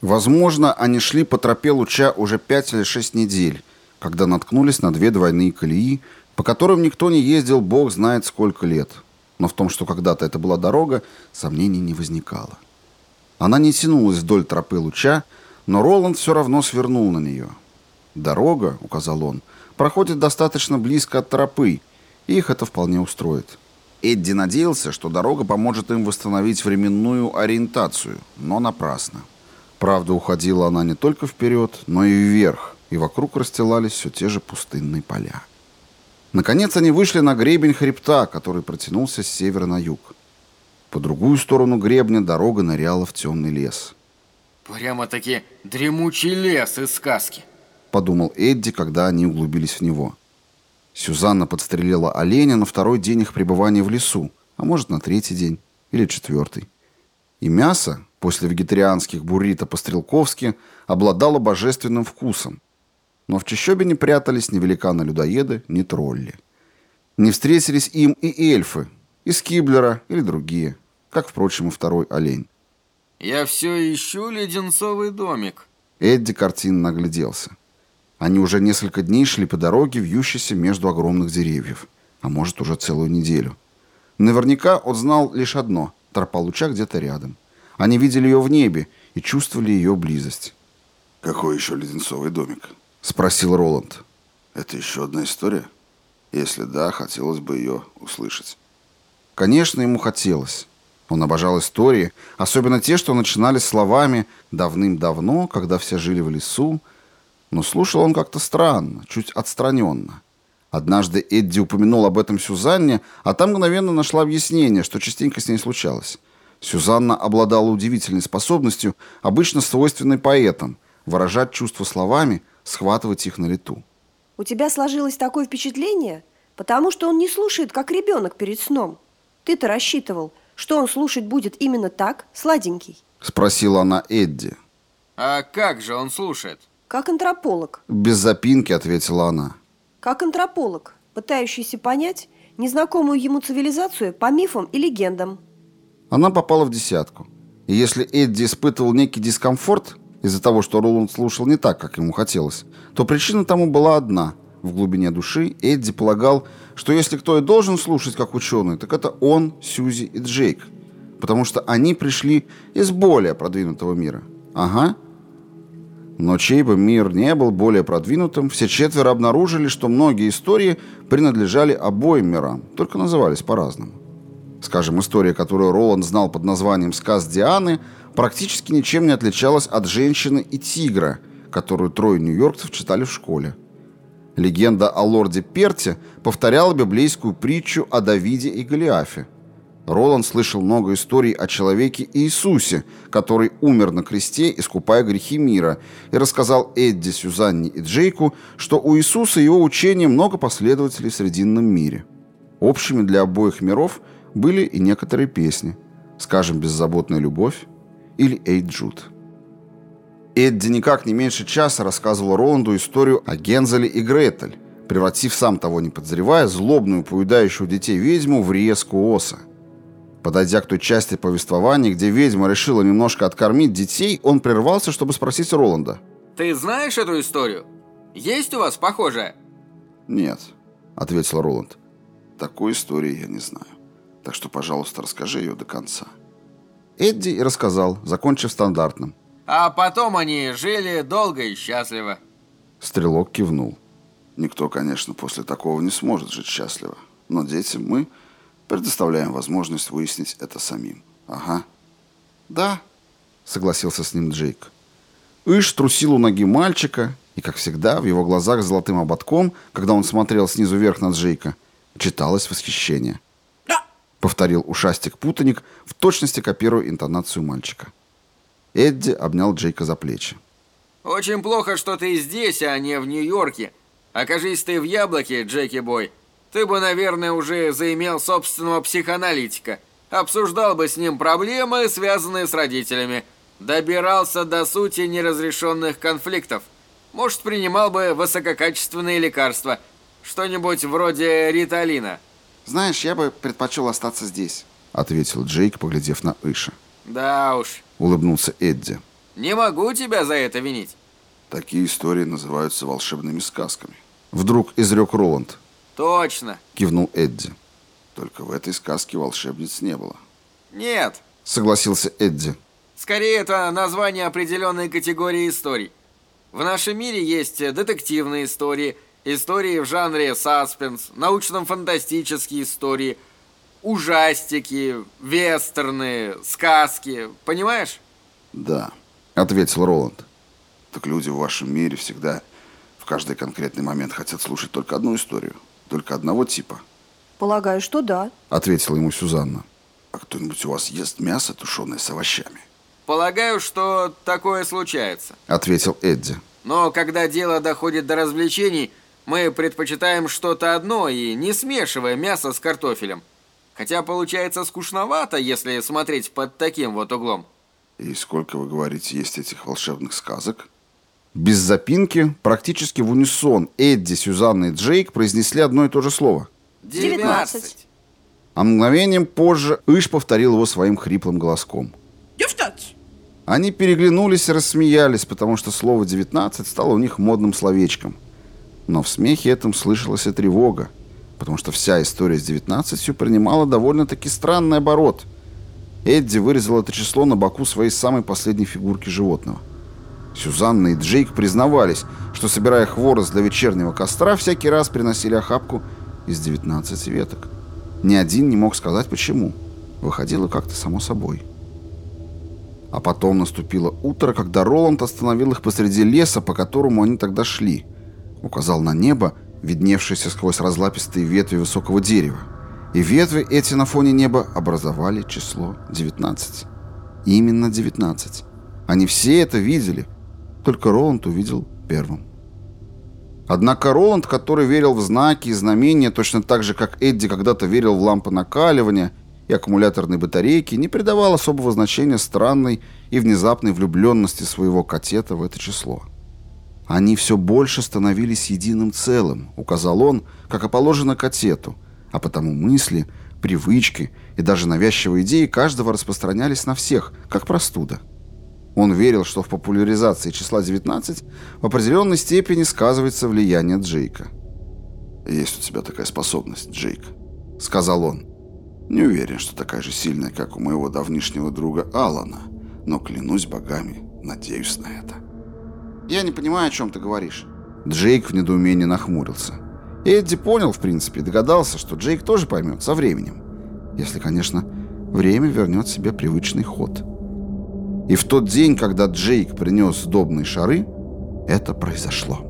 Возможно, они шли по тропе луча уже пять или шесть недель, когда наткнулись на две двойные колеи, по которым никто не ездил бог знает сколько лет. Но в том, что когда-то это была дорога, сомнений не возникало. Она не тянулась вдоль тропы луча, но Роланд все равно свернул на нее. «Дорога», — указал он, — «проходит достаточно близко от тропы, и их это вполне устроит». Эдди надеялся, что дорога поможет им восстановить временную ориентацию, но напрасно. Правда, уходила она не только вперед, но и вверх, и вокруг расстилались все те же пустынные поля. Наконец они вышли на гребень хребта, который протянулся с севера на юг. По другую сторону гребня дорога ныряла в темный лес. «Прямо-таки дремучий лес из сказки», — подумал Эдди, когда они углубились в него. Сюзанна подстрелила оленя на второй день их пребывания в лесу, а может, на третий день или четвертый. И мясо, после вегетарианских буррито по-стрелковски, обладало божественным вкусом. Но в чащобе не прятались ни великаны-людоеды, ни тролли. Не встретились им и эльфы, из Киблера или другие, как, впрочем, и второй олень. «Я все ищу леденцовый домик». Эдди картинно нагляделся. Они уже несколько дней шли по дороге, вьющейся между огромных деревьев. А может, уже целую неделю. Наверняка он знал лишь одно — тропа луча где-то рядом. Они видели ее в небе и чувствовали ее близость. «Какой еще леденцовый домик?» — спросил Роланд. «Это еще одна история? Если да, хотелось бы ее услышать». Конечно, ему хотелось. Он обожал истории, особенно те, что начинались словами «давным-давно, когда все жили в лесу», но слушал он как-то странно, чуть отстраненно. Однажды Эдди упомянул об этом Сюзанне, а там мгновенно нашла объяснение, что частенько с ней случалось. Сюзанна обладала удивительной способностью, обычно свойственной поэтам, выражать чувства словами, схватывать их на лету. У тебя сложилось такое впечатление, потому что он не слушает, как ребенок перед сном. Ты-то рассчитывал, что он слушать будет именно так, сладенький? Спросила она Эдди. А как же он слушает? Как антрополог. Без запинки ответила она. Как антрополог, пытающийся понять незнакомую ему цивилизацию по мифам и легендам. Она попала в десятку. И если Эдди испытывал некий дискомфорт из-за того, что Роланд слушал не так, как ему хотелось, то причина тому была одна. В глубине души Эдди полагал, что если кто и должен слушать как ученый, так это он, Сьюзи и Джейк. Потому что они пришли из более продвинутого мира. Ага. Но чей бы мир не был более продвинутым, все четверо обнаружили, что многие истории принадлежали обоим мирам, только назывались по-разному. Скажем, история, которую Роланд знал под названием «Сказ Дианы», практически ничем не отличалась от «Женщины и тигра», которую трое нью-йоркцев читали в школе. Легенда о лорде Перте повторяла библейскую притчу о Давиде и Голиафе. Роланд слышал много историй о человеке Иисусе, который умер на кресте, искупая грехи мира, и рассказал Эдди, Сюзанне и Джейку, что у Иисуса и его учения много последователей в Срединном мире. Общими для обоих миров были и некоторые песни, скажем, «Беззаботная любовь» или «Эй, Джуд». Эдди никак не меньше часа рассказывал Роланду историю о Гензеле и Гретель, превратив сам того не подозревая злобную, поедающую детей ведьму в резку оса. Подойдя к той части повествования, где ведьма решила немножко откормить детей, он прервался, чтобы спросить Роланда. «Ты знаешь эту историю? Есть у вас похожая?» «Нет», — ответил Роланд. «Такой истории я не знаю. Так что, пожалуйста, расскажи ее до конца». Эдди и рассказал, закончив стандартным. А потом они жили долго и счастливо. Стрелок кивнул. Никто, конечно, после такого не сможет жить счастливо. Но детям мы предоставляем возможность выяснить это самим. Ага. Да, согласился с ним Джейк. Иш трусил у ноги мальчика, и, как всегда, в его глазах с золотым ободком, когда он смотрел снизу вверх на Джейка, читалось восхищение. Повторил ушастик-путаник, в точности копируя интонацию мальчика. Эдди обнял Джейка за плечи. «Очень плохо, что ты здесь, а не в Нью-Йорке. Окажись ты в Яблоке, Джеки Бой, ты бы, наверное, уже заимел собственного психоаналитика. Обсуждал бы с ним проблемы, связанные с родителями. Добирался до сути неразрешенных конфликтов. Может, принимал бы высококачественные лекарства. Что-нибудь вроде риталина». «Знаешь, я бы предпочел остаться здесь», — ответил Джейк, поглядев на Иша. «Да уж», — улыбнулся Эдди. Не могу тебя за это винить. Такие истории называются волшебными сказками. Вдруг изрек Роланд. Точно. Кивнул Эдди. Только в этой сказке волшебниц не было. Нет. Согласился Эдди. Скорее, это название определенной категории историй. В нашем мире есть детективные истории, истории в жанре саспенс, научно-фантастические истории, ужастики, вестерны, сказки. Понимаешь? Да, ответил Роланд. Так люди в вашем мире всегда в каждый конкретный момент хотят слушать только одну историю, только одного типа. Полагаю, что да. Ответила ему Сюзанна. А кто-нибудь у вас ест мясо, тушеное с овощами? Полагаю, что такое случается. Ответил Эдди. Но когда дело доходит до развлечений, мы предпочитаем что-то одно и не смешивая мясо с картофелем. Хотя получается скучновато, если смотреть под таким вот углом. И сколько, вы говорите, есть этих волшебных сказок? Без запинки, практически в унисон, Эдди, Сюзанна и Джейк произнесли одно и то же слово. Девятнадцать. А мгновением позже Иш повторил его своим хриплым голоском. Девятнадцать. Они переглянулись и рассмеялись, потому что слово «девятнадцать» стало у них модным словечком. Но в смехе этом слышалась и тревога, потому что вся история с девятнадцатью принимала довольно-таки странный оборот. Эдди вырезал это число на боку своей самой последней фигурки животного. Сюзанна и Джейк признавались, что, собирая хворост для вечернего костра, всякий раз приносили охапку из 19 веток. Ни один не мог сказать, почему. Выходило как-то само собой. А потом наступило утро, когда Роланд остановил их посреди леса, по которому они тогда шли. Указал на небо, видневшееся сквозь разлапистые ветви высокого дерева. И ветви эти на фоне неба образовали число 19. Именно 19. Они все это видели, только Роланд увидел первым. Однако Роланд, который верил в знаки и знамения точно так же, как Эдди когда-то верил в лампы накаливания – и аккумуляторной батарейки не придавал особого значения странной и внезапной влюбленности своего котета в это число. «Они все больше становились единым целым», — указал он, как и положено котету, а потому мысли, привычки и даже навязчивые идеи каждого распространялись на всех, как простуда. Он верил, что в популяризации числа 19 в определенной степени сказывается влияние Джейка. «Есть у тебя такая способность, Джейк», — сказал он. Не уверен, что такая же сильная, как у моего давнишнего друга Алана, но клянусь богами, надеюсь на это. Я не понимаю, о чем ты говоришь. Джейк в недоумении нахмурился. Эдди понял, в принципе, догадался, что Джейк тоже поймет со временем. Если, конечно, время вернет себе привычный ход. И в тот день, когда Джейк принес сдобные шары, это произошло.